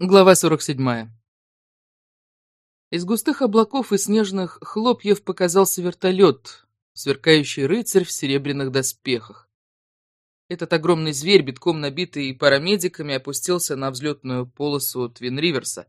Глава 47. Из густых облаков и снежных хлопьев показался вертолет, сверкающий рыцарь в серебряных доспехах. Этот огромный зверь, битком набитый парамедиками, опустился на взлетную полосу Твин-Риверса.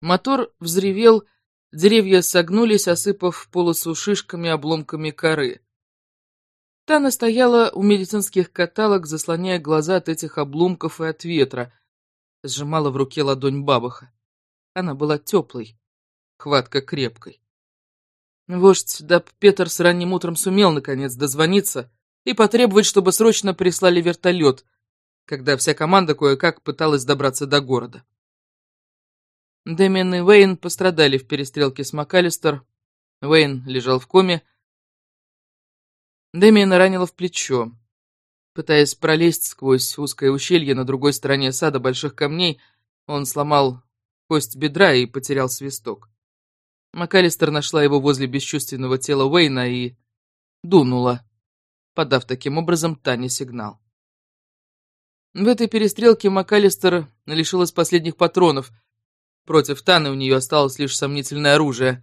Мотор взревел, деревья согнулись, осыпав полосу шишками обломками коры. Тана стояла у медицинских каталог, заслоняя глаза от этих обломков и от ветра — сжимала в руке ладонь бабаха. Она была теплой, хватка крепкой. Вождь Даб Петерс ранним утром сумел, наконец, дозвониться и потребовать, чтобы срочно прислали вертолет, когда вся команда кое-как пыталась добраться до города. Дэмиан и Уэйн пострадали в перестрелке с МакАлистер. Уэйн лежал в коме. Дэмиана ранило в плечо. Пытаясь пролезть сквозь узкое ущелье на другой стороне сада больших камней, он сломал кость бедра и потерял свисток. МакАлистер нашла его возле бесчувственного тела Уэйна и дунула, подав таким образом Тане сигнал. В этой перестрелке МакАлистер лишилась последних патронов. Против Таны у нее осталось лишь сомнительное оружие.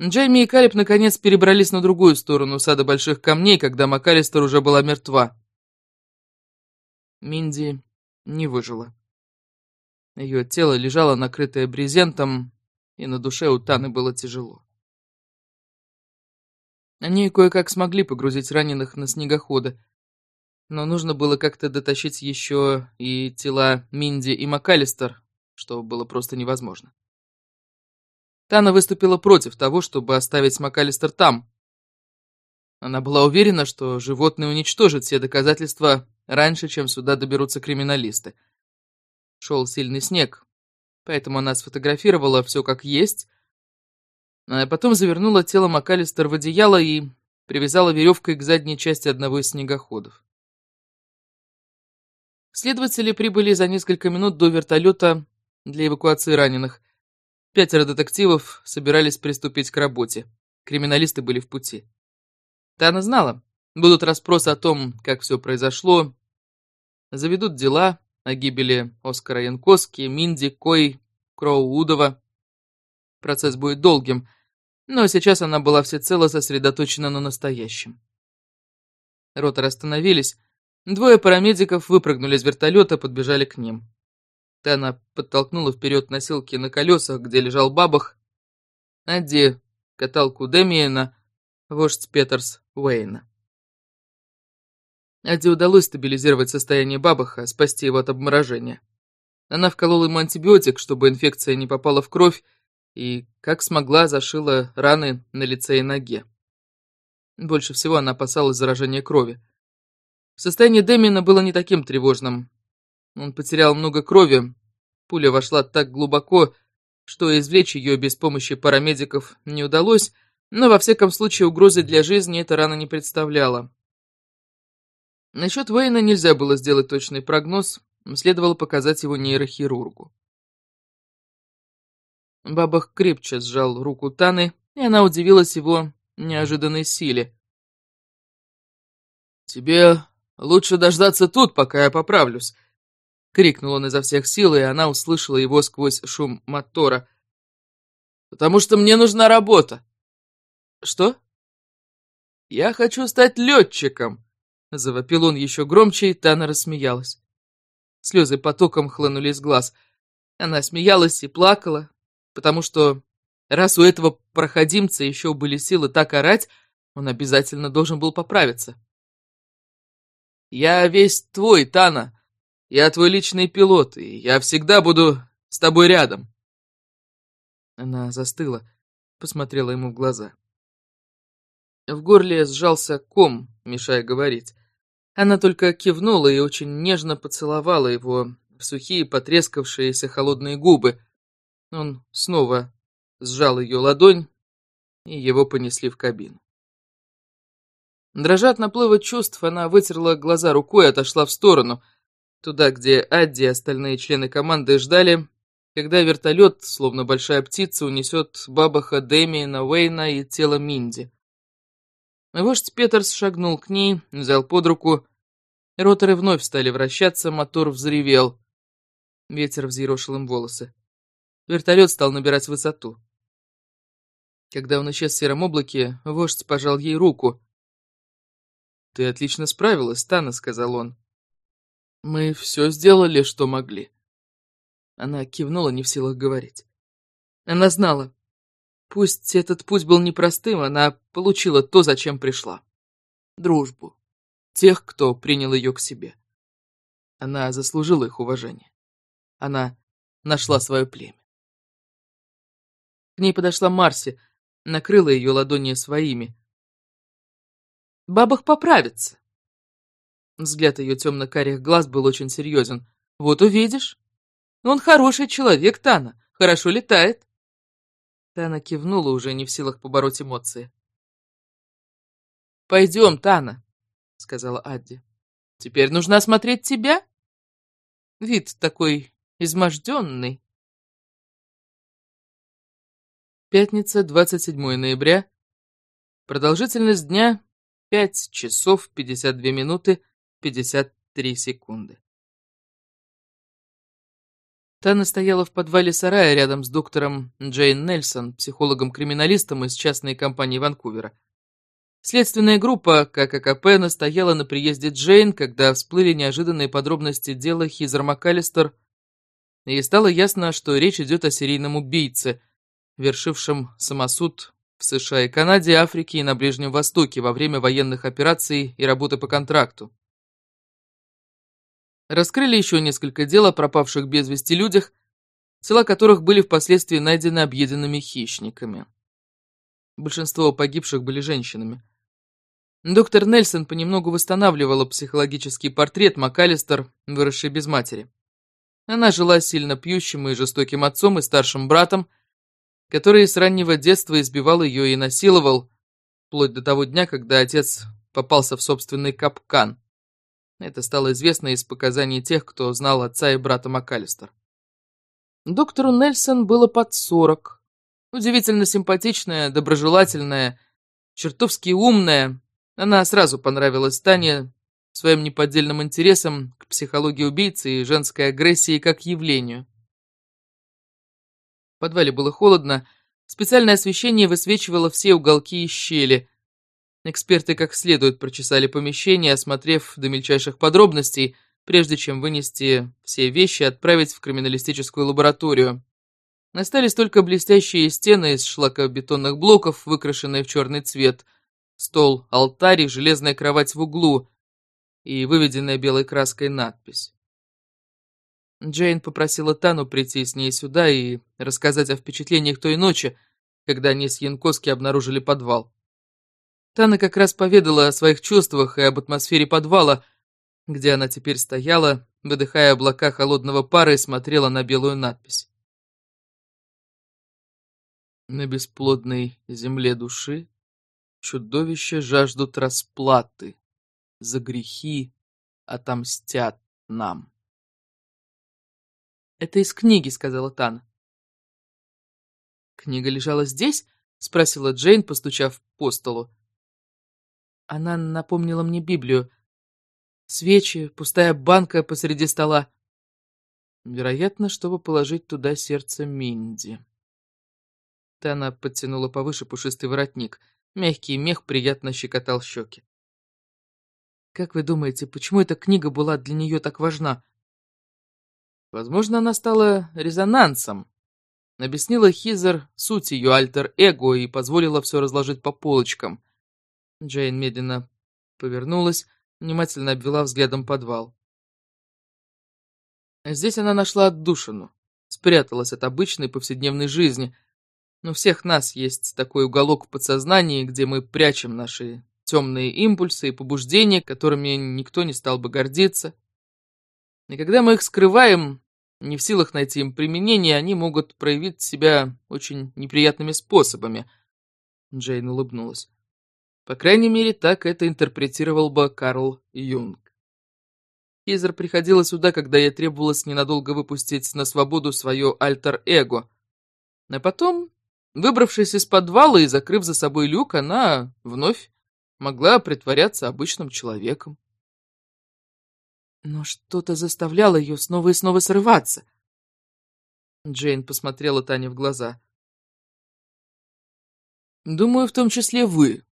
Джейми и Калиб наконец перебрались на другую сторону сада больших камней, когда МакАлистер уже была мертва. Минди не выжила. Ее тело лежало накрытое брезентом, и на душе у Таны было тяжело. Они кое-как смогли погрузить раненых на снегоходы, но нужно было как-то дотащить еще и тела Минди и МакАлистер, что было просто невозможно. Тана выступила против того, чтобы оставить МакАлистер там. Она была уверена, что животные уничтожат все доказательства раньше, чем сюда доберутся криминалисты. Шел сильный снег, поэтому она сфотографировала все как есть, а потом завернула тело МакАлистер в одеяло и привязала веревкой к задней части одного из снегоходов. Следователи прибыли за несколько минут до вертолета для эвакуации раненых. Пятеро детективов собирались приступить к работе. Криминалисты были в пути. Тана знала, Будут расспросы о том, как все произошло. Заведут дела о гибели Оскара Янковски, Минди, Кой, Кроу-Удова. Процесс будет долгим, но сейчас она была всецело сосредоточена на настоящем. Роторы остановились. Двое парамедиков выпрыгнули из вертолета, подбежали к ним. Тана подтолкнула вперед носилки на колесах, где лежал бабах, Адди — каталку Демиена, вождь Петерс Уэйна. Аде удалось стабилизировать состояние бабаха, спасти его от обморожения. Она вколола ему антибиотик, чтобы инфекция не попала в кровь, и, как смогла, зашила раны на лице и ноге. Больше всего она опасалась заражения крови. Состояние Демина было не таким тревожным. Он потерял много крови, пуля вошла так глубоко, что извлечь ее без помощи парамедиков не удалось, но во всяком случае угрозы для жизни эта рана не представляла. Насчет Вейна нельзя было сделать точный прогноз, следовало показать его нейрохирургу. Бабах крепче сжал руку Таны, и она удивилась его неожиданной силе. «Тебе лучше дождаться тут, пока я поправлюсь», — крикнул он изо всех сил, и она услышала его сквозь шум мотора. «Потому что мне нужна работа». «Что?» «Я хочу стать летчиком», Завопил он еще громче, и Тана рассмеялась. Слезы потоком хлынули из глаз. Она смеялась и плакала, потому что раз у этого проходимца еще были силы так орать, он обязательно должен был поправиться. «Я весь твой, Тана. Я твой личный пилот, и я всегда буду с тобой рядом». Она застыла, посмотрела ему в глаза. В горле сжался ком, мешая говорить. Она только кивнула и очень нежно поцеловала его в сухие, потрескавшиеся холодные губы. Он снова сжал ее ладонь, и его понесли в кабину. Дрожа от наплыва чувств, она вытерла глаза рукой и отошла в сторону, туда, где Адди и остальные члены команды ждали, когда вертолет, словно большая птица, унесет бабаха Дэмиена Уэйна и тело Минди. Вождь Петерс шагнул к ней, взял под руку. Роторы вновь стали вращаться, мотор взревел. Ветер взъерошил им волосы. Вертолет стал набирать высоту. Когда он исчез в сером облаке, вождь пожал ей руку. «Ты отлично справилась, Тана», — сказал он. «Мы все сделали, что могли». Она кивнула, не в силах говорить. Она знала. Пусть этот путь был непростым, она получила то, зачем пришла. Дружбу. Тех, кто принял ее к себе. Она заслужила их уважение. Она нашла свое племя. К ней подошла Марси, накрыла ее ладони своими. «Бабах поправится». Взгляд ее темно-карих глаз был очень серьезен. «Вот увидишь. Он хороший человек, Тана, хорошо летает». Тана кивнула, уже не в силах побороть эмоции. «Пойдем, Тана», — сказала Адди. «Теперь нужно осмотреть тебя. Вид такой изможденный». Пятница, 27 ноября. Продолжительность дня 5 часов 52 минуты 53 секунды. Тана стояла в подвале сарая рядом с доктором Джейн Нельсон, психологом-криминалистом из частной компании Ванкувера. Следственная группа КККП настояла на приезде Джейн, когда всплыли неожиданные подробности дела Хизер МакАлистер, и стало ясно, что речь идет о серийном убийце – вершившим самосуд в США и Канаде, Африке и на Ближнем Востоке во время военных операций и работы по контракту. Раскрыли еще несколько дел о пропавших без вести людях, тела которых были впоследствии найдены объеденными хищниками. Большинство погибших были женщинами. Доктор Нельсон понемногу восстанавливала психологический портрет МакАлистер, выросшей без матери. Она жила сильно пьющим и жестоким отцом и старшим братом, который с раннего детства избивал ее и насиловал, вплоть до того дня, когда отец попался в собственный капкан. Это стало известно из показаний тех, кто знал отца и брата МакАлистер. Доктору Нельсон было под сорок. Удивительно симпатичная, доброжелательная, чертовски умная. Она сразу понравилась Тане своим неподдельным интересом к психологии убийцы и женской агрессии как явлению подвале было холодно, специальное освещение высвечивало все уголки и щели. Эксперты как следует прочесали помещение, осмотрев до мельчайших подробностей, прежде чем вынести все вещи и отправить в криминалистическую лабораторию. Остались только блестящие стены из шлакобетонных блоков, выкрашенные в черный цвет, стол, алтарь и железная кровать в углу и выведенная белой краской надпись. Джейн попросила Тану прийти с ней сюда и рассказать о впечатлениях той ночи, когда они с Янковски обнаружили подвал. Тана как раз поведала о своих чувствах и об атмосфере подвала, где она теперь стояла, выдыхая облака холодного пара и смотрела на белую надпись. На бесплодной земле души чудовища жаждут расплаты, за грехи отомстят нам. «Это из книги», — сказала Тана. «Книга лежала здесь?» — спросила Джейн, постучав по столу. Она напомнила мне Библию. Свечи, пустая банка посреди стола. Вероятно, чтобы положить туда сердце Минди. Тана подтянула повыше пушистый воротник. Мягкий мех приятно щекотал щеки. «Как вы думаете, почему эта книга была для нее так важна?» Возможно, она стала резонансом. Объяснила Хизер суть ее альтер-эго и позволила все разложить по полочкам. Джейн медленно повернулась, внимательно обвела взглядом подвал. Здесь она нашла отдушину, спряталась от обычной повседневной жизни. Но у всех нас есть такой уголок в подсознании, где мы прячем наши темные импульсы и побуждения, которыми никто не стал бы гордиться. И когда мы их скрываем, не в силах найти им применение, они могут проявить себя очень неприятными способами. Джейн улыбнулась. По крайней мере, так это интерпретировал бы Карл Юнг. Хизер приходила сюда, когда ей требовалось ненадолго выпустить на свободу свое альтер-эго. А потом, выбравшись из подвала и закрыв за собой люк, она вновь могла притворяться обычным человеком. Но что-то заставляло ее снова и снова срываться. Джейн посмотрела Тане в глаза. «Думаю, в том числе вы.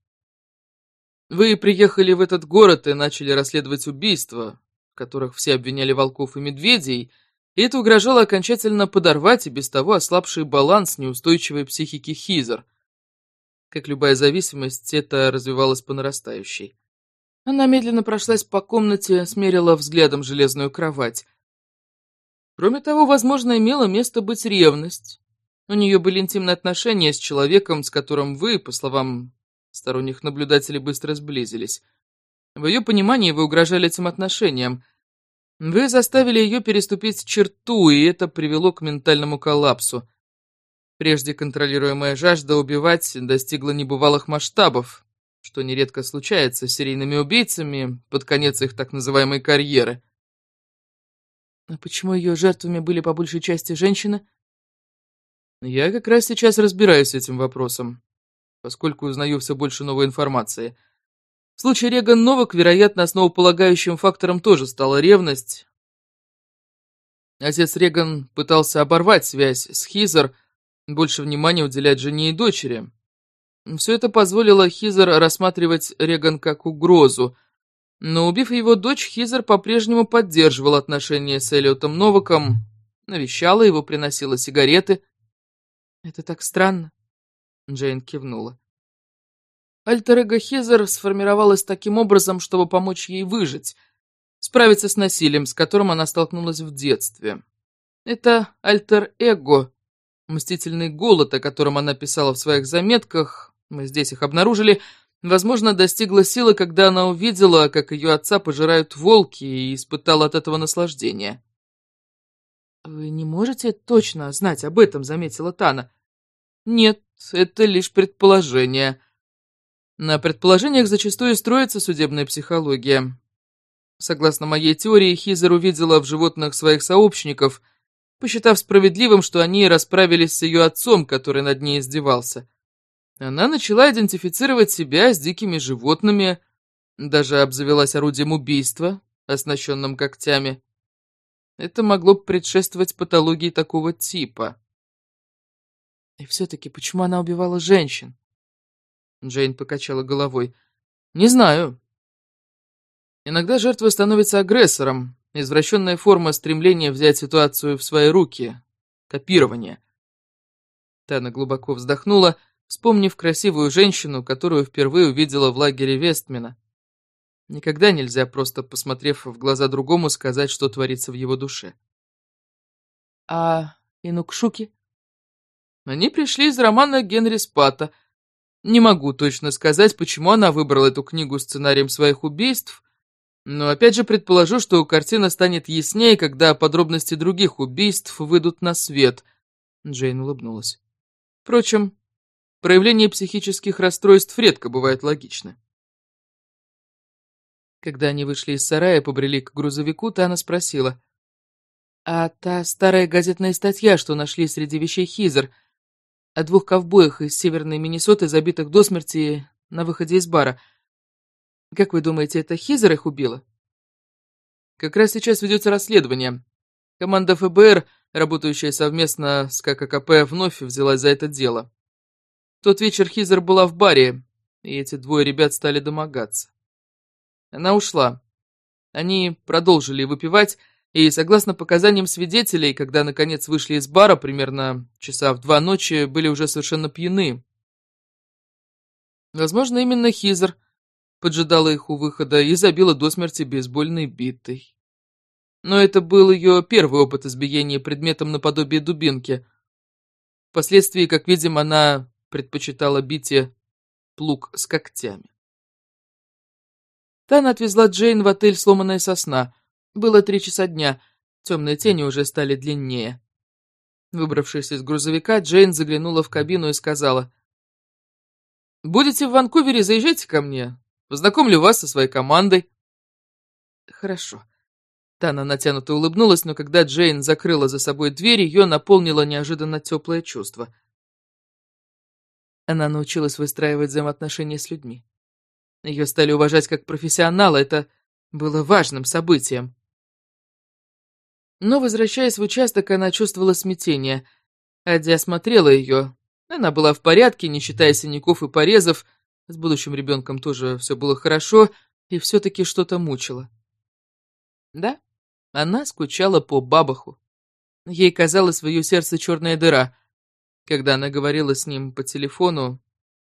Вы приехали в этот город и начали расследовать убийства, которых все обвиняли волков и медведей, и это угрожало окончательно подорвать и без того ослабший баланс неустойчивой психики Хизер. Как любая зависимость, это развивалось по нарастающей. Она медленно прошлась по комнате, смерила взглядом железную кровать. Кроме того, возможно, имела место быть ревность. У нее были интимные отношения с человеком, с которым вы, по словам сторонних наблюдателей, быстро сблизились. В ее понимании вы угрожали этим отношениям. Вы заставили ее переступить черту, и это привело к ментальному коллапсу. Прежде контролируемая жажда убивать достигла небывалых масштабов, что нередко случается с серийными убийцами под конец их так называемой карьеры. А почему ее жертвами были по большей части женщины? Я как раз сейчас разбираюсь этим вопросом, поскольку узнаю все больше новой информации. В случае Реган Новак, вероятно, основополагающим фактором тоже стала ревность. Отец Реган пытался оборвать связь с Хизер, больше внимания уделять жене и дочери. Все это позволило Хизер рассматривать Реган как угрозу — но убив его дочь, Хизер по-прежнему поддерживал отношения с Эллиотом Новаком, навещала его, приносила сигареты. «Это так странно», — Джейн кивнула. Альтер-эго Хизер сформировалась таким образом, чтобы помочь ей выжить, справиться с насилием, с которым она столкнулась в детстве. Это альтер-эго, мстительный голод, о котором она писала в своих заметках, мы здесь их обнаружили — Возможно, достигла силы, когда она увидела, как ее отца пожирают волки, и испытала от этого наслаждение. «Вы не можете точно знать об этом», — заметила Тана. «Нет, это лишь предположение. На предположениях зачастую строится судебная психология. Согласно моей теории, Хизер увидела в животных своих сообщников, посчитав справедливым, что они расправились с ее отцом, который над ней издевался. Она начала идентифицировать себя с дикими животными, даже обзавелась орудием убийства, оснащенным когтями. Это могло предшествовать патологии такого типа. И все-таки почему она убивала женщин? Джейн покачала головой. Не знаю. Иногда жертва становится агрессором. Извращенная форма стремления взять ситуацию в свои руки. Копирование. Тана глубоко вздохнула вспомнив красивую женщину, которую впервые увидела в лагере Вестмена. Никогда нельзя, просто посмотрев в глаза другому, сказать, что творится в его душе. А инукшуки? Они пришли из романа Генри Спата. Не могу точно сказать, почему она выбрала эту книгу сценарием своих убийств, но опять же предположу, что картина станет яснее, когда подробности других убийств выйдут на свет. Джейн улыбнулась. Впрочем, Проявление психических расстройств редко бывает логично. Когда они вышли из сарая и побрели к грузовику, Тана спросила. «А та старая газетная статья, что нашли среди вещей Хизер, о двух ковбоях из северной Миннесоты, забитых до смерти на выходе из бара. Как вы думаете, это Хизер их убила?» «Как раз сейчас ведется расследование. Команда ФБР, работающая совместно с КККП, вновь взялась за это дело тот вечер Хизер была в баре, и эти двое ребят стали домогаться. Она ушла. Они продолжили выпивать, и, согласно показаниям свидетелей, когда наконец вышли из бара, примерно часа в два ночи, были уже совершенно пьяны. Возможно, именно Хизер поджидала их у выхода и забила до смерти бейсбольной битой. Но это был ее первый опыт избиения предметом наподобие дубинки. Впоследствии, как видим, она предпочитала битие плуг с когтями. Тана отвезла Джейн в отель «Сломанная сосна». Было три часа дня, темные тени уже стали длиннее. Выбравшись из грузовика, Джейн заглянула в кабину и сказала, «Будете в Ванкувере, заезжайте ко мне. Познакомлю вас со своей командой». «Хорошо». Тана натянуто улыбнулась, но когда Джейн закрыла за собой дверь, ее наполнило неожиданно теплое чувство. Она научилась выстраивать взаимоотношения с людьми. Ее стали уважать как профессионала, это было важным событием. Но, возвращаясь в участок, она чувствовала смятение. Адя осмотрела ее. Она была в порядке, не считая синяков и порезов. С будущим ребенком тоже все было хорошо, и все-таки что-то мучило. Да, она скучала по бабаху. Ей казалось в ее сердце черная дыра. Когда она говорила с ним по телефону,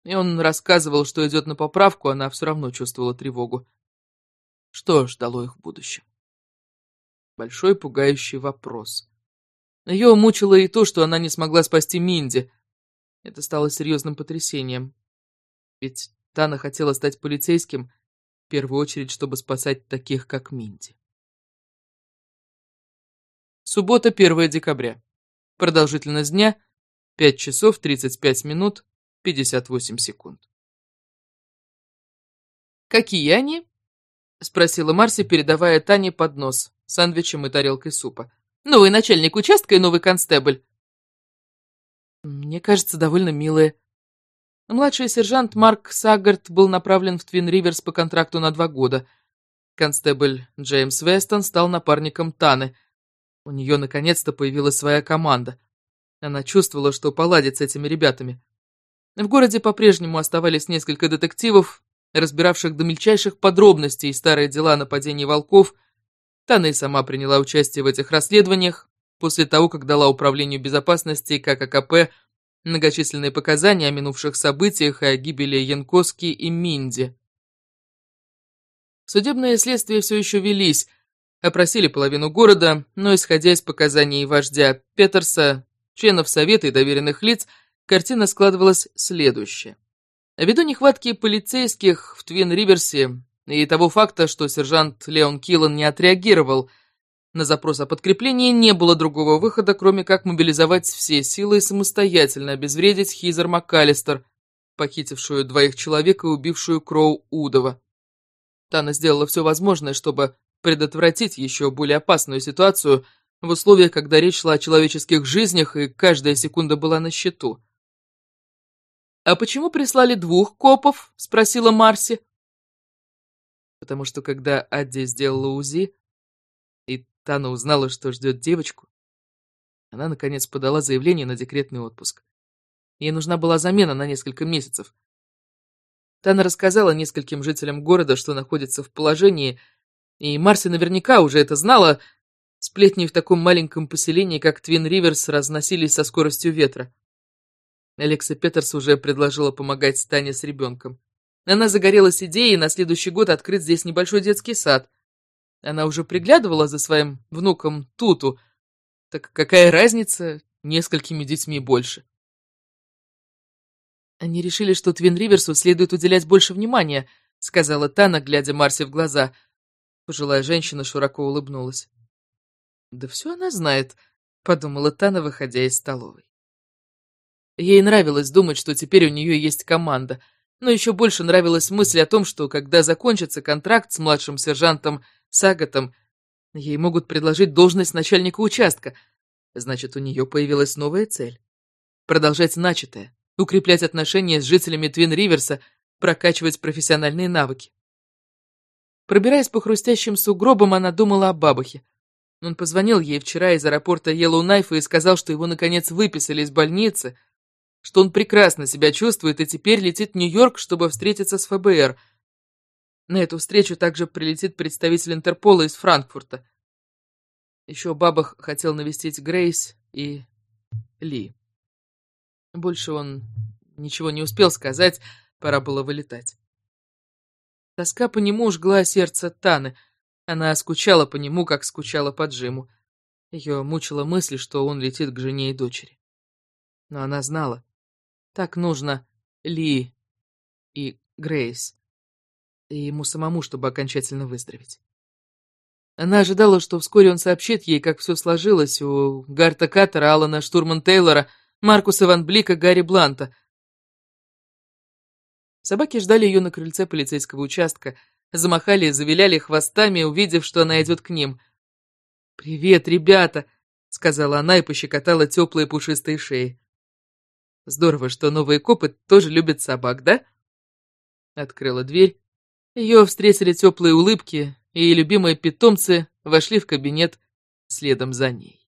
и он рассказывал, что идет на поправку, она все равно чувствовала тревогу. Что ждало их в будущем? Большой пугающий вопрос. Ее мучило и то, что она не смогла спасти Минди. Это стало серьезным потрясением. Ведь Тана хотела стать полицейским, в первую очередь, чтобы спасать таких, как Минди. Суббота, 1 декабря. Продолжительность дня 5 часов 35 минут 58 секунд. «Какие они?» — спросила Марси, передавая Тане поднос сэндвичем и тарелкой супа. «Новый начальник участка и новый констебль». «Мне кажется, довольно милые». Младший сержант Марк Саггарт был направлен в Твин Риверс по контракту на два года. Констебль Джеймс Вестон стал напарником Таны. У нее наконец-то появилась своя команда. Она чувствовала, что поладит с этими ребятами. В городе по-прежнему оставались несколько детективов, разбиравших до мельчайших подробностей старые дела нападений волков. Тана и сама приняла участие в этих расследованиях после того, как дала Управлению безопасности КККП многочисленные показания о минувших событиях и о гибели Янковски и Минди. Судебные следствия все еще велись, опросили половину города, но, исходя из показаний вождя Петерса, членов Совета и доверенных лиц, картина складывалась следующая. Ввиду нехватки полицейских в Твин-Риверсе и того факта, что сержант Леон Киллан не отреагировал на запрос о подкреплении, не было другого выхода, кроме как мобилизовать все силы и самостоятельно обезвредить Хизер МакАлистер, похитившую двоих человек и убившую Кроу Удова. Тана сделала все возможное, чтобы предотвратить еще более опасную ситуацию в условиях, когда речь шла о человеческих жизнях, и каждая секунда была на счету. «А почему прислали двух копов?» — спросила Марси. Потому что когда Адди сделала УЗИ, и Тана узнала, что ждет девочку, она, наконец, подала заявление на декретный отпуск. Ей нужна была замена на несколько месяцев. Тана рассказала нескольким жителям города, что находится в положении, и Марси наверняка уже это знала. Сплетни в таком маленьком поселении, как Твин Риверс, разносились со скоростью ветра. Алекса Петерс уже предложила помогать Тане с ребенком. Она загорелась идеей на следующий год открыть здесь небольшой детский сад. Она уже приглядывала за своим внуком Туту. Так какая разница, несколькими детьми больше. Они решили, что Твин Риверсу следует уделять больше внимания, сказала Тана, глядя Марсе в глаза. Пожилая женщина широко улыбнулась. «Да все она знает», — подумала Тана, выходя из столовой. Ей нравилось думать, что теперь у нее есть команда, но еще больше нравилась мысль о том, что когда закончится контракт с младшим сержантом Сагатом, ей могут предложить должность начальника участка. Значит, у нее появилась новая цель. Продолжать начатое, укреплять отношения с жителями Твин-Риверса, прокачивать профессиональные навыки. Пробираясь по хрустящим сугробам, она думала о бабахе. Он позвонил ей вчера из аэропорта Йеллоунайфа и сказал, что его, наконец, выписали из больницы, что он прекрасно себя чувствует и теперь летит в Нью-Йорк, чтобы встретиться с ФБР. На эту встречу также прилетит представитель Интерпола из Франкфурта. Еще Бабах хотел навестить Грейс и Ли. Больше он ничего не успел сказать, пора было вылетать. Тоска по нему жгла сердце Таны. Она скучала по нему, как скучала по Джиму. Ее мучила мысль, что он летит к жене и дочери. Но она знала. Так нужно Ли и Грейс. И ему самому, чтобы окончательно выздороветь. Она ожидала, что вскоре он сообщит ей, как все сложилось у Гарта Каттера, Алана Штурман Тейлора, Маркуса Ван Блика, Гарри Бланта. Собаки ждали ее на крыльце полицейского участка, замахали и завиляли хвостами, увидев, что она идет к ним. «Привет, ребята!» — сказала она и пощекотала теплые пушистые шеи. «Здорово, что новые копы тоже любят собак, да?» Открыла дверь. Ее встретили теплые улыбки, и любимые питомцы вошли в кабинет, следом за ней.